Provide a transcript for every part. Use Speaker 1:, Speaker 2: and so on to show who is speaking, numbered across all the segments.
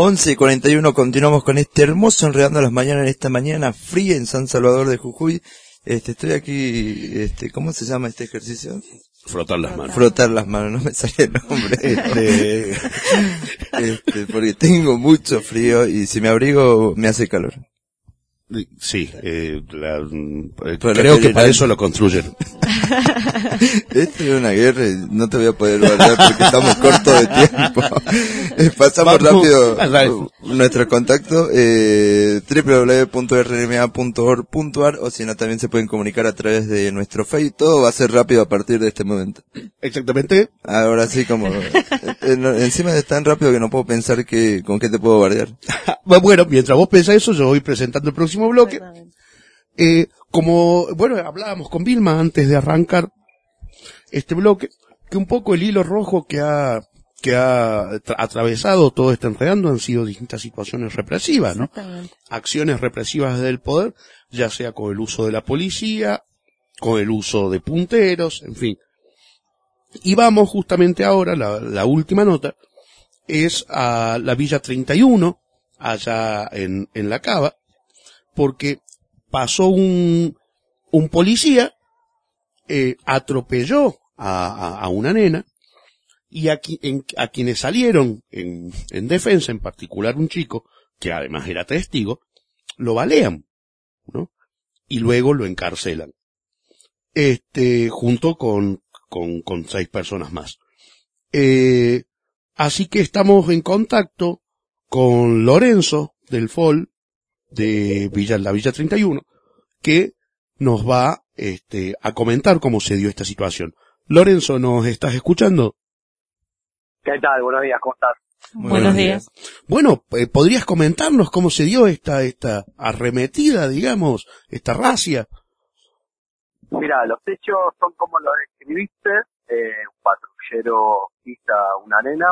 Speaker 1: 11 y 41 continuamos con este hermoso enredando las mañanas en esta mañana fría en San Salvador de Jujuy. Este, estoy aquí, este, ¿cómo se llama este ejercicio?
Speaker 2: Frotar las manos.
Speaker 1: Frotar las manos, no me sale el nombre. Este, este, porque tengo mucho frío y si me abrigo me hace calor.
Speaker 2: Sí, eh, la, eh, creo que para eso lo construyen.
Speaker 1: Esto es una guerra y no te voy a poder guardar porque estamos cortos de tiempo. Pasamos rápido nuestro contacto eh, www.rma.org.ar o si no también se pueden comunicar a través de nuestro Facebook. Todo va a ser rápido a partir de este momento.
Speaker 2: Exactamente.
Speaker 1: Ahora sí, como eh, encima es tan rápido que no puedo pensar que con qué te puedo guardar.
Speaker 2: bueno, mientras vos pensás eso, yo voy presentando el próximo bloque. Eh, como, bueno, hablábamos con Vilma antes de arrancar este bloque, que un poco el hilo rojo que ha, que ha atravesado todo este enredando han sido distintas situaciones represivas, ¿no? Acciones represivas del poder, ya sea con el uso de la policía, con el uso de punteros, en fin. Y vamos justamente ahora, la, la última nota, es a la Villa 31, allá en, en La Cava, porque pasó un, un policía, eh, atropelló a, a, una nena, y a, a quienes salieron en, en, defensa, en particular un chico, que además era testigo, lo balean, ¿no? Y luego lo encarcelan. Este, junto con, con, con seis personas más. Eh, así que estamos en contacto con Lorenzo del FOL, de Villa, la Villa 31, que nos va este, a comentar cómo se dio esta situación. Lorenzo, ¿nos estás escuchando?
Speaker 3: ¿Qué tal? Buenos días, ¿cómo estás?
Speaker 4: Buenos, días.
Speaker 2: Bueno, eh, ¿podrías comentarnos cómo se dio esta, esta arremetida, digamos, esta racia?
Speaker 3: Mira, los hechos son como lo describiste, eh, un patrullero pisa una nena,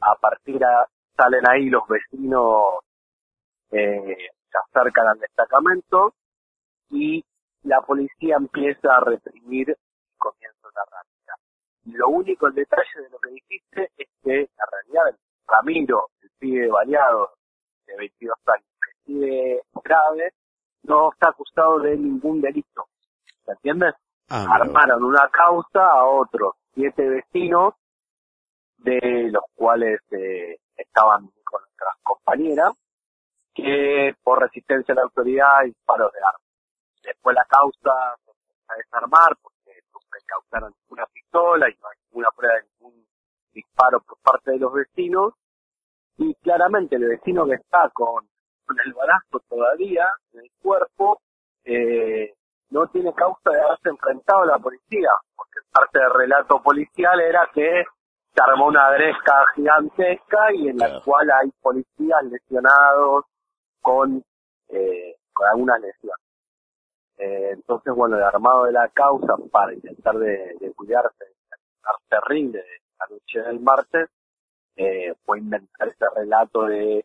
Speaker 3: a partir de salen ahí los vecinos eh, se acercan al destacamento y la policía empieza a reprimir y comienza la rápida. Lo único, el detalle de lo que dijiste es que la realidad Ramiro, el pibe baleado de 22 años, que sigue grave, no está acusado de ningún delito. ¿Se entiendes? Ah, Armaron una causa a otros siete vecinos, de los cuales eh, estaban con nuestras compañeras, que por resistencia a la autoridad y disparos de armas. Después la causa se empieza a desarmar porque no se causaron ninguna pistola y no hay ninguna prueba de ningún disparo por parte de los vecinos. Y claramente el vecino que está con, el balazo todavía en el cuerpo, eh, no tiene causa de haberse enfrentado a la policía, porque parte del relato policial era que se armó una gresca gigantesca y en la cual hay policías lesionados, con, eh, con algunas lesiones. Eh, entonces, bueno, el armado de la causa para intentar de, de cuidarse, de rinde de la noche del martes, eh, fue inventar este relato de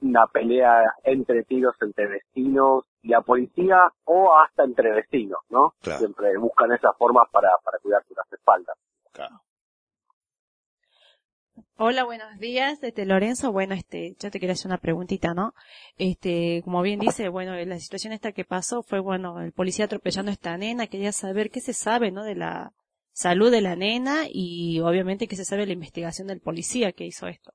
Speaker 3: una pelea entre tiros entre vecinos y la policía o hasta entre vecinos, ¿no? Siempre buscan esas formas para, para cuidarse las espaldas. Claro.
Speaker 4: Hola, buenos días, este Lorenzo. Bueno, este, yo te quería hacer una preguntita, ¿no? Este, como bien dice, bueno, la situación esta que pasó fue, bueno, el policía atropellando a esta nena. Quería saber qué se sabe, ¿no? De la salud de la nena y obviamente qué se sabe de la investigación del policía que hizo esto.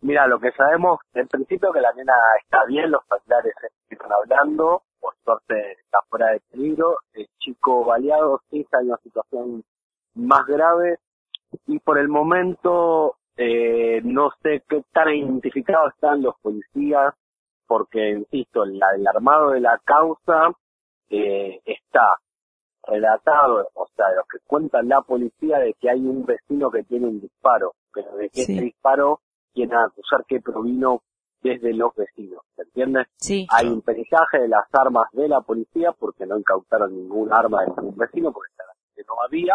Speaker 3: Mira, lo que sabemos, en principio que la nena está bien, los familiares están hablando, por suerte está fuera de peligro. El chico baleado sí está en una situación más grave, y por el momento eh, no sé qué tan identificados están los policías, porque, insisto, el armado de la causa eh, está relatado, o sea, lo que cuenta la policía de que hay un vecino que tiene un disparo, pero de que ese disparo tiene a acusar que provino desde los vecinos, ¿se entiende?
Speaker 4: Sí.
Speaker 3: Hay un perillaje de las armas de la policía porque no incautaron ningún arma de ningún vecino porque no había,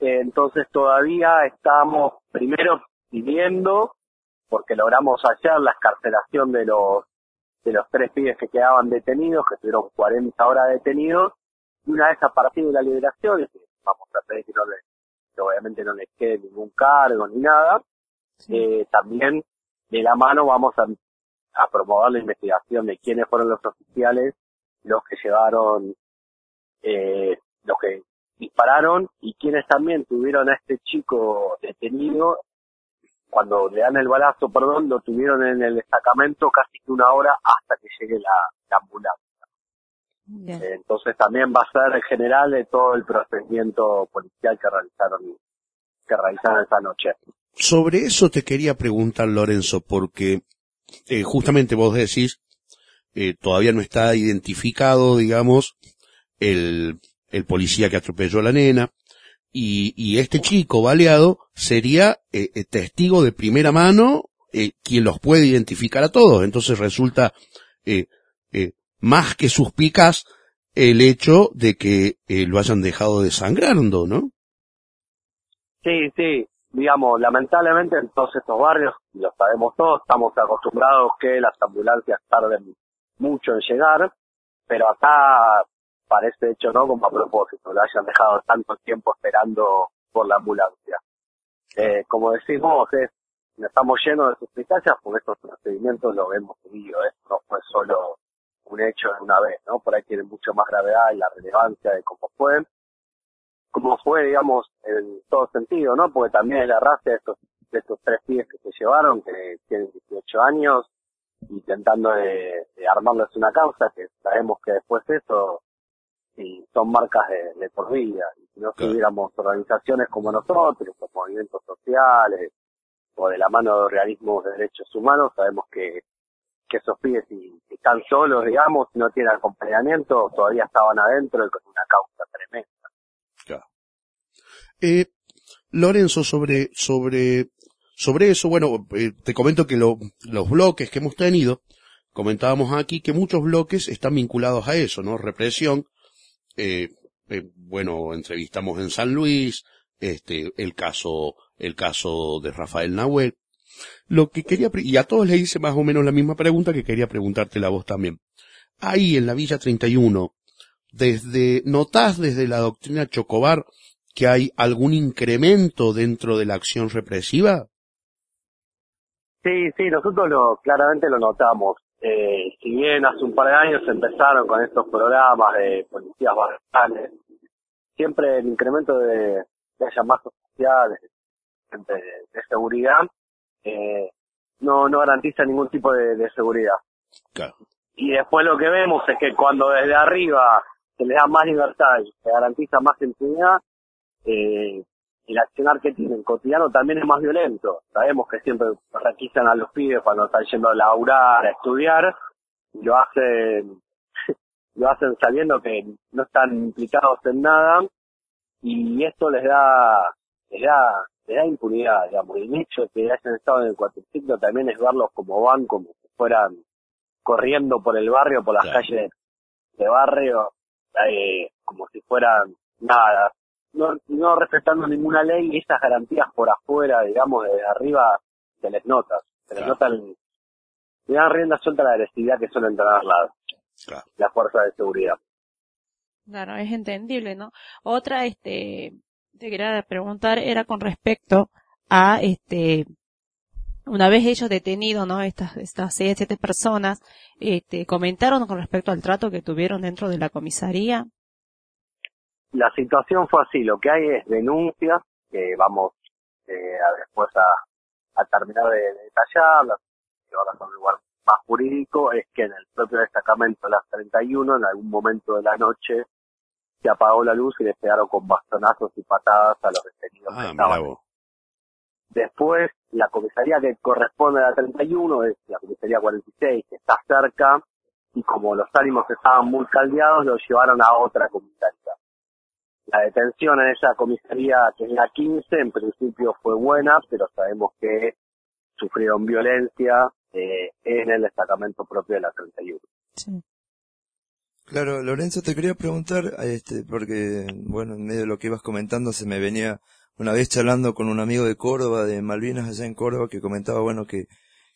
Speaker 3: entonces todavía estamos primero pidiendo, porque logramos ayer la escarcelación de los de los tres pibes que quedaban detenidos, que estuvieron 40 horas detenidos, y una vez a partir de la liberación, vamos a pedir que, no les, obviamente no les quede ningún cargo ni nada, eh, también de la mano vamos a, a promover la investigación de quiénes fueron los oficiales, los que llevaron, eh, los que dispararon y quienes también tuvieron a este chico detenido cuando le dan el balazo, perdón, lo tuvieron en el destacamento casi una hora hasta que llegue la, ambulancia. entonces también va a ser el general de todo el procedimiento policial que realizaron que realizaron esa noche.
Speaker 2: Sobre eso te quería preguntar, Lorenzo, porque eh, justamente vos decís, eh, todavía no está identificado, digamos, el, el policía que atropelló a la nena, y, y este chico baleado sería eh, eh testigo de primera mano eh, quien los puede identificar a todos. Entonces resulta eh, eh, más que suspicaz el hecho de que eh, lo hayan dejado desangrando, ¿no?
Speaker 3: Sí, sí. Digamos, lamentablemente en todos estos barrios, lo sabemos todos, estamos acostumbrados que las ambulancias tarden mucho en llegar, pero acá parece hecho no como a propósito, lo hayan dejado tanto tiempo esperando por la ambulancia. Eh, como decimos, es, estamos llenos de suspicacias porque estos procedimientos lo hemos vivido, esto no fue solo un hecho de una vez, ¿no? Por ahí tiene mucho más gravedad y la relevancia de cómo fue, cómo fue, digamos, en todo sentido, ¿no? Porque también es la raza de estos, de estos tres pies que se llevaron, que tienen 18 años, intentando de, de armarles una causa, que sabemos que después de eso y son marcas de, por vida. Y si no tuviéramos organizaciones como nosotros, los movimientos sociales, o de la mano de organismos de derechos humanos, sabemos que, que esos pibes si, están solos, digamos, si no tienen acompañamiento, todavía estaban adentro y con una causa tremenda.
Speaker 2: Eh, Lorenzo, sobre, sobre, sobre eso, bueno, eh, te comento que lo, los bloques que hemos tenido, comentábamos aquí que muchos bloques están vinculados a eso, ¿no? Represión, eh, eh, bueno, entrevistamos en San Luis, este, el caso, el caso de Rafael Nahuel. Lo que quería, y a todos le hice más o menos la misma pregunta que quería preguntarte la vos también. Ahí en la Villa 31, desde, ¿notás desde la doctrina Chocobar que hay algún incremento dentro de la acción represiva?
Speaker 3: Sí, sí, nosotros lo, claramente lo notamos. Eh, si bien hace un par de años empezaron con estos programas de policías barriales, siempre el incremento de, de haya más oficiales de, seguridad eh, no, no garantiza ningún tipo de, seguridad. Y después lo que vemos es que cuando desde arriba se les da más libertad y se garantiza más impunidad, eh, el accionar que tienen cotidiano también es más violento. Sabemos que siempre requisan a los pibes cuando están yendo a laburar, a estudiar, y lo hacen, lo hacen sabiendo que no están implicados en nada, y esto les da, les da, les da impunidad, digamos. El hecho de que hayan estado en el cuatriciclo también es verlos como van, como si fueran corriendo por el barrio, por las calles de barrio, eh, como si fueran nada, no, no respetando ninguna ley y esas garantías por afuera, digamos, desde arriba, se les nota. Se les nota el, le dan rienda suelta la agresividad que suelen tener las, la fuerzas de seguridad.
Speaker 4: Claro, es entendible, ¿no? Otra, este, te quería preguntar era con respecto a, este, una vez ellos detenidos, ¿no? Estas, estas seis, siete personas, este, comentaron con respecto al trato que tuvieron dentro de la comisaría
Speaker 3: la situación fue así, lo que hay es denuncias que vamos eh, a después a, a terminar de, de detallarlas, que ahora son un lugar más jurídico, es que en el propio destacamento de las 31, en algún momento de la noche, se apagó la luz y les pegaron con bastonazos y patadas a los detenidos que ah, estaban. Después, la comisaría que corresponde a la 31 es la comisaría 46, que está cerca, y como los ánimos estaban muy caldeados, los llevaron a otra comisaría la detención en esa comisaría, que es la 15, en principio fue buena, pero sabemos que sufrieron violencia eh, en el destacamento propio de la 31. Sí.
Speaker 1: Claro, Lorenzo, te quería preguntar, este, porque, bueno, en medio de lo que ibas comentando se me venía una vez charlando con un amigo de Córdoba, de Malvinas allá en Córdoba, que comentaba, bueno, que,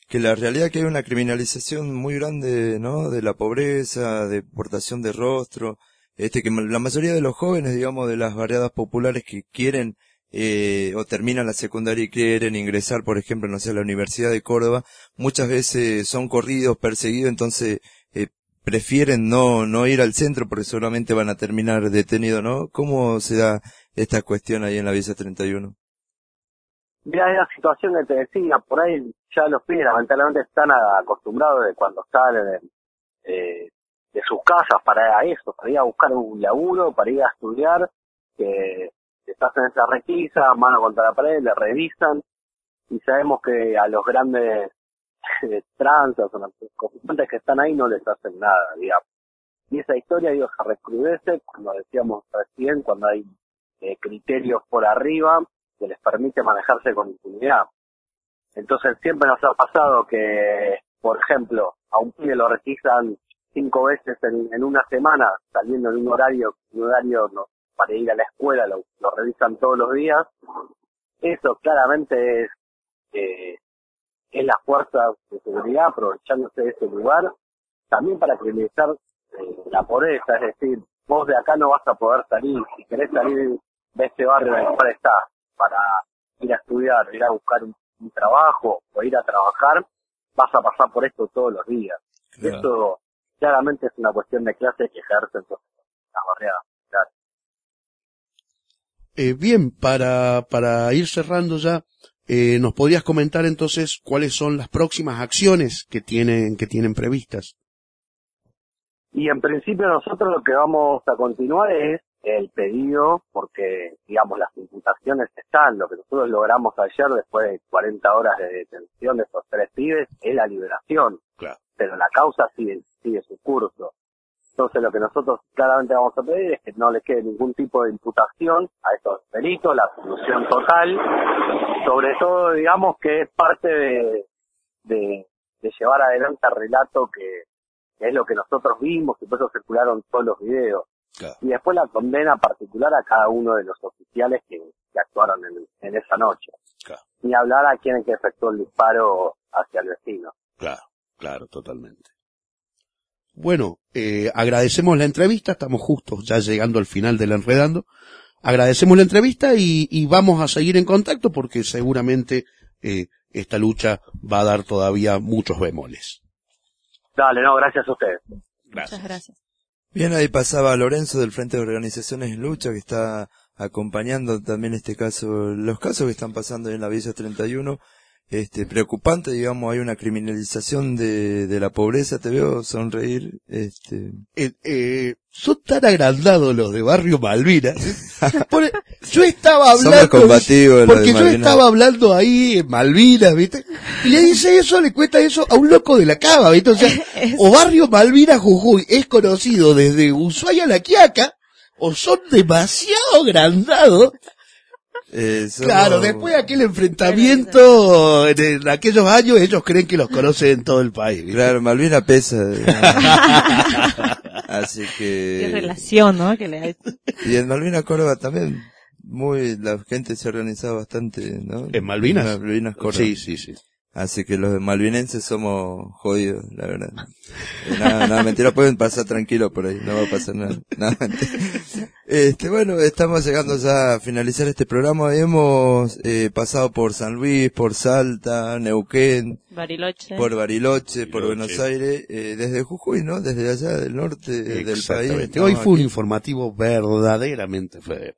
Speaker 1: que la realidad que hay una criminalización muy grande, ¿no? De la pobreza, de portación de rostro, este que la mayoría de los jóvenes, digamos, de las variadas populares que quieren eh, o terminan la secundaria y quieren ingresar, por ejemplo, no sé, a la Universidad de Córdoba, muchas veces son corridos, perseguidos, entonces eh, prefieren no, no ir al centro porque seguramente van a terminar detenidos, ¿no? ¿Cómo se da esta cuestión ahí en la Visa 31?
Speaker 3: Mira, es la situación que te decía, por ahí ya los pibes lamentablemente están acostumbrados de cuando salen eh, de sus casas para eso, para ir a buscar un laburo, para ir a estudiar, que estás en esa requisa, mano contra la pared, le revisan, y sabemos que a los grandes eh, tranzas o los que están ahí no les hacen nada, digamos. Y esa historia, digo, se recrudece cuando decíamos recién, cuando hay eh, criterios por arriba que les permite manejarse con impunidad. Entonces siempre nos ha pasado que, por ejemplo, a un pibe lo requisan cinco veces en, una semana, saliendo en un horario, un horario no, para ir a la escuela, lo, revisan todos los días. Eso claramente es, eh, es la fuerza de seguridad aprovechándose de ese lugar, también para criminalizar eh, la pobreza, es decir, vos de acá no vas a poder salir, si querés salir de este barrio en el cual estás para ir a estudiar, ir a buscar un, trabajo o ir a trabajar, vas a pasar por esto todos los días. Esto claramente es una cuestión de clase que ejerce entonces la barriada.
Speaker 2: Eh, bien, para, para ir cerrando ya, eh, ¿nos podrías comentar entonces cuáles son las próximas acciones que tienen, que tienen previstas?
Speaker 3: Y en principio nosotros lo que vamos a continuar es el pedido, porque digamos las imputaciones están, lo que nosotros logramos ayer después de 40 horas de detención de estos tres pibes es la liberación,
Speaker 2: claro.
Speaker 3: Pero la causa sigue, sigue su curso. Entonces lo que nosotros claramente vamos a pedir es que no le quede ningún tipo de imputación a estos delitos, la absolución total, sobre todo digamos que es parte de, de, llevar adelante el relato que, es lo que nosotros vimos y por eso circularon todos los videos. Y después la condena particular a cada uno de los oficiales que, actuaron en, esa noche. Ni hablar a quien que efectuó el disparo hacia el vecino.
Speaker 2: Claro, totalmente. Bueno, eh, agradecemos la entrevista, estamos justos ya llegando al final del enredando. Agradecemos la entrevista y, vamos a seguir en contacto porque seguramente eh, esta lucha va a dar todavía muchos bemoles.
Speaker 3: Dale, no, gracias a ustedes.
Speaker 4: Gracias. Muchas gracias.
Speaker 1: Bien, ahí pasaba Lorenzo del Frente de Organizaciones en Lucha que está acompañando también este caso, los casos que están pasando en la Villa 31 este, preocupante, digamos, hay una criminalización de, de la pobreza, te veo sonreír, este.
Speaker 2: Eh, eh, son tan agrandados los de Barrio Malvinas. yo estaba hablando, porque yo estaba hablando ahí en Malvinas, ¿viste? Y le dice eso, le cuesta eso a un loco de la cava, ¿viste? O sea, o Barrio Malvinas Jujuy es conocido desde Ushuaia a La Quiaca, o son demasiado agrandados eh, claro, después de aquel enfrentamiento en, aquellos años, ellos creen que los conocen en todo el país.
Speaker 1: Claro, Malvina pesa. Así que...
Speaker 4: Qué relación, ¿no? Que le
Speaker 1: Y en Malvina Córdoba también, muy, la gente se ha organizado bastante, ¿no?
Speaker 2: ¿En Malvinas?
Speaker 1: En Malvinas Córdoba.
Speaker 2: Sí, sí, sí.
Speaker 1: Así que los malvinenses somos jodidos, la verdad. Eh, nada, nada, mentira, pueden pasar tranquilos por ahí, no va a pasar nada. nada este, bueno, estamos llegando ya a finalizar este programa. Hemos eh, pasado por San Luis, por Salta, Neuquén,
Speaker 4: Bariloche.
Speaker 1: por Bariloche, por Buenos Aires, eh, desde Jujuy, ¿no? Desde allá del norte del país.
Speaker 2: Hoy fue un informativo verdaderamente federal.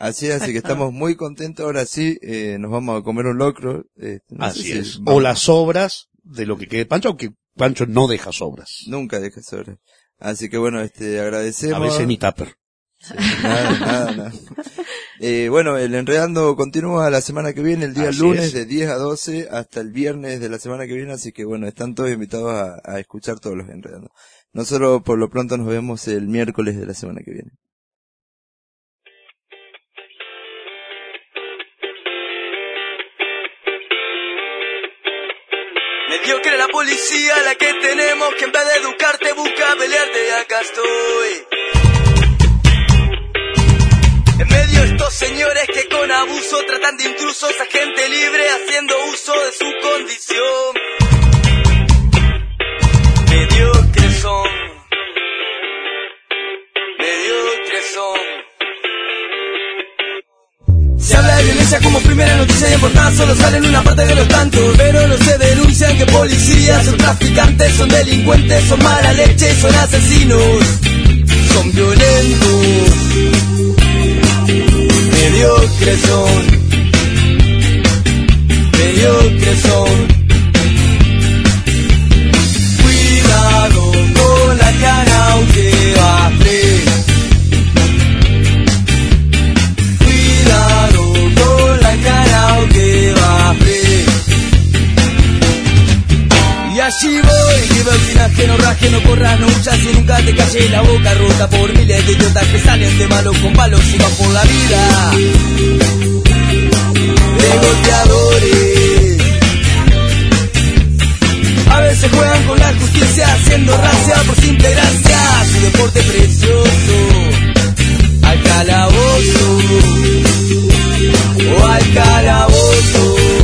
Speaker 1: Así es, así que estamos muy contentos. Ahora sí, eh, nos vamos a comer un locro. Eh,
Speaker 2: así es. O las sobras de lo que quede Pancho, aunque Pancho no deja sobras.
Speaker 1: Nunca deja sobras. Así que bueno, este, agradecemos. A
Speaker 2: veces ni tupper.
Speaker 1: nada, nada, nada. Eh, bueno, el Enredando continúa la semana que viene, el día lunes de 10 a 12 hasta el viernes de la semana que viene, así que bueno, están todos invitados a, a escuchar todos los Enredando. Nosotros por lo pronto nos vemos el miércoles de la semana que viene.
Speaker 5: Mediocre la policía, la que tenemos, que en vez de educarte busca pelearte y acá estoy. En medio de estos señores que con abuso tratan de intrusos a gente libre haciendo uso de su condición. De como primera noticia en portada solo salen una parte de los tantos. Pero no se denuncian que policías son traficantes, son delincuentes, son mala leche, son asesinos, son violentos, mediocres son, mediocres son. Cuidado con la cana aunque baje. Cuidado allí voy, veo que no raje, no corras, no huyas y nunca te calles la boca rota por miles de idiotas que salen de malos con palos y van por la vida. De golpeadores. A veces juegan con la justicia haciendo racia por simple gracia. Su deporte precioso. Al calabozo. O al calabozo.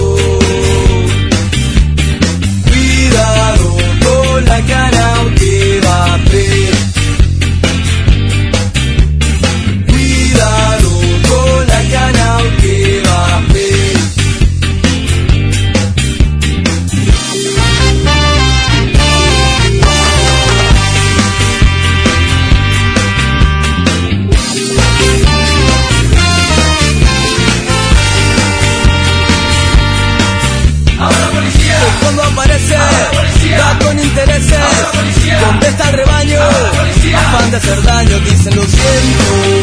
Speaker 5: daño que se lo siento.